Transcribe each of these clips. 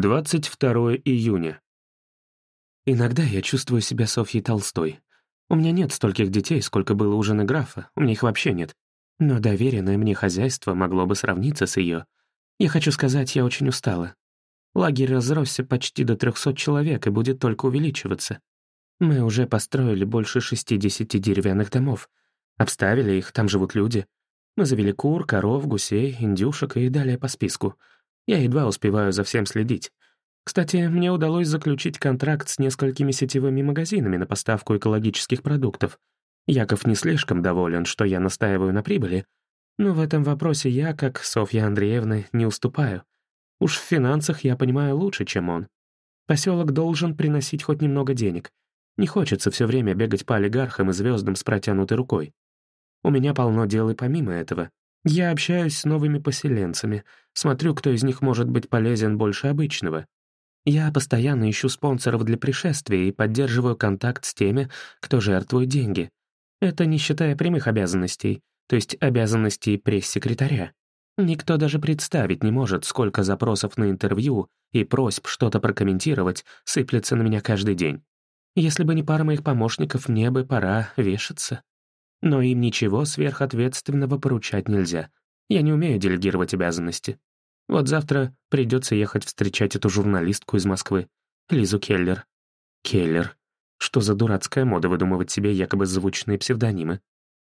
22 июня. Иногда я чувствую себя Софьей Толстой. У меня нет стольких детей, сколько было у жены графа, у меня их вообще нет. Но доверенное мне хозяйство могло бы сравниться с ее. Я хочу сказать, я очень устала. Лагерь разросся почти до 300 человек и будет только увеличиваться. Мы уже построили больше 60 деревянных домов. Обставили их, там живут люди. Мы завели кур, коров, гусей, индюшек и далее по списку — я едва успеваю за всем следить. Кстати, мне удалось заключить контракт с несколькими сетевыми магазинами на поставку экологических продуктов. Яков не слишком доволен, что я настаиваю на прибыли, но в этом вопросе я, как Софья Андреевна, не уступаю. Уж в финансах я понимаю лучше, чем он. Поселок должен приносить хоть немного денег. Не хочется все время бегать по олигархам и звездам с протянутой рукой. У меня полно дел и помимо этого. Я общаюсь с новыми поселенцами, смотрю, кто из них может быть полезен больше обычного. Я постоянно ищу спонсоров для пришествия и поддерживаю контакт с теми, кто жертвует деньги. Это не считая прямых обязанностей, то есть обязанностей пресс-секретаря. Никто даже представить не может, сколько запросов на интервью и просьб что-то прокомментировать сыплется на меня каждый день. Если бы не пара моих помощников, мне бы пора вешаться. Но им ничего сверхответственного поручать нельзя. Я не умею делегировать обязанности. Вот завтра придется ехать встречать эту журналистку из Москвы, Лизу Келлер. Келлер. Что за дурацкая мода выдумывать себе якобы звучные псевдонимы?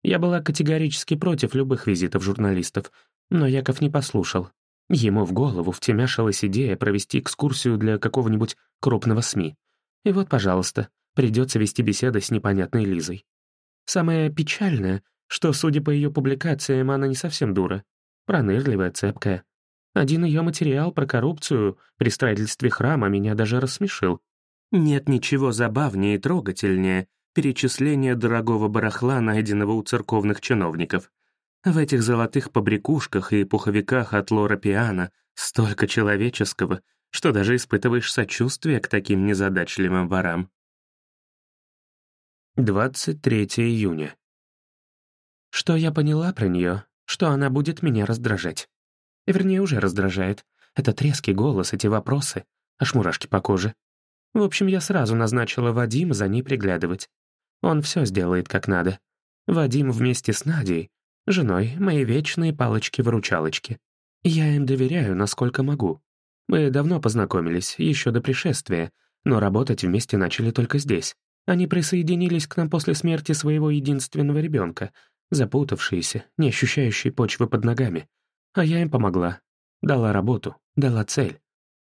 Я была категорически против любых визитов журналистов, но Яков не послушал. Ему в голову втемяшилась идея провести экскурсию для какого-нибудь крупного СМИ. И вот, пожалуйста, придется вести беседы с непонятной Лизой. Самое печальное, что, судя по ее публикациям, она не совсем дура. Пронырливая, цепкая. Один ее материал про коррупцию при строительстве храма меня даже рассмешил. Нет ничего забавнее и трогательнее перечисления дорогого барахла, найденного у церковных чиновников. В этих золотых побрякушках и пуховиках от Лора Пиано столько человеческого, что даже испытываешь сочувствие к таким незадачливым ворам. 23 июня. Что я поняла про нее? Что она будет меня раздражать. Вернее, уже раздражает. Этот резкий голос, эти вопросы, аж мурашки по коже. В общем, я сразу назначила Вадима за ней приглядывать. Он все сделает как надо. Вадим вместе с Надей, женой, мои вечные палочки-выручалочки. Я им доверяю, насколько могу. Мы давно познакомились, еще до пришествия, но работать вместе начали только здесь. Они присоединились к нам после смерти своего единственного ребенка, запутавшиеся, не ощущающие почвы под ногами. А я им помогла. Дала работу, дала цель.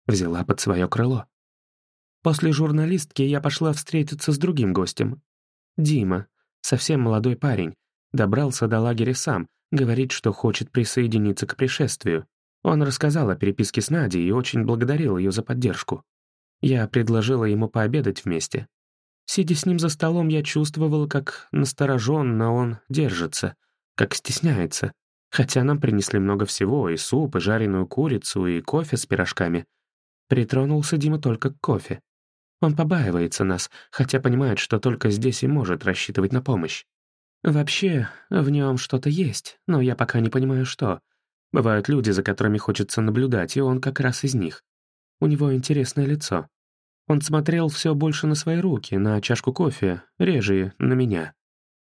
Взяла под свое крыло. После журналистки я пошла встретиться с другим гостем. Дима, совсем молодой парень, добрался до лагеря сам, говорит, что хочет присоединиться к пришествию. Он рассказал о переписке с Надей и очень благодарил ее за поддержку. Я предложила ему пообедать вместе, Сидя с ним за столом, я чувствовала, как настороженно он держится, как стесняется. Хотя нам принесли много всего, и суп, и жареную курицу, и кофе с пирожками. Притронулся Дима только к кофе. Он побаивается нас, хотя понимает, что только здесь и может рассчитывать на помощь. Вообще, в нем что-то есть, но я пока не понимаю, что. Бывают люди, за которыми хочется наблюдать, и он как раз из них. У него интересное лицо. Он смотрел все больше на свои руки, на чашку кофе, реже на меня.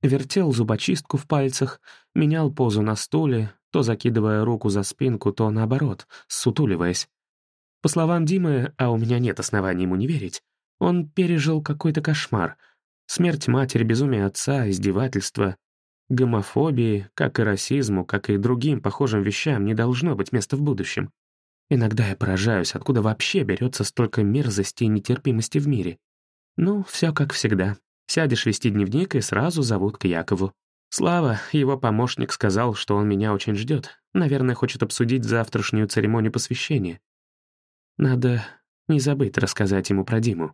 Вертел зубочистку в пальцах, менял позу на стуле, то закидывая руку за спинку, то наоборот, сутуливаясь. По словам Димы, а у меня нет оснований ему не верить, он пережил какой-то кошмар. Смерть матери, безумие отца, издевательства. Гомофобии, как и расизму, как и другим похожим вещам, не должно быть места в будущем. Иногда я поражаюсь, откуда вообще берется столько мерзости и нетерпимости в мире. Ну, все как всегда. Сядешь вести дневник и сразу зовут к Якову. Слава, его помощник, сказал, что он меня очень ждет. Наверное, хочет обсудить завтрашнюю церемонию посвящения. Надо не забыть рассказать ему про Диму.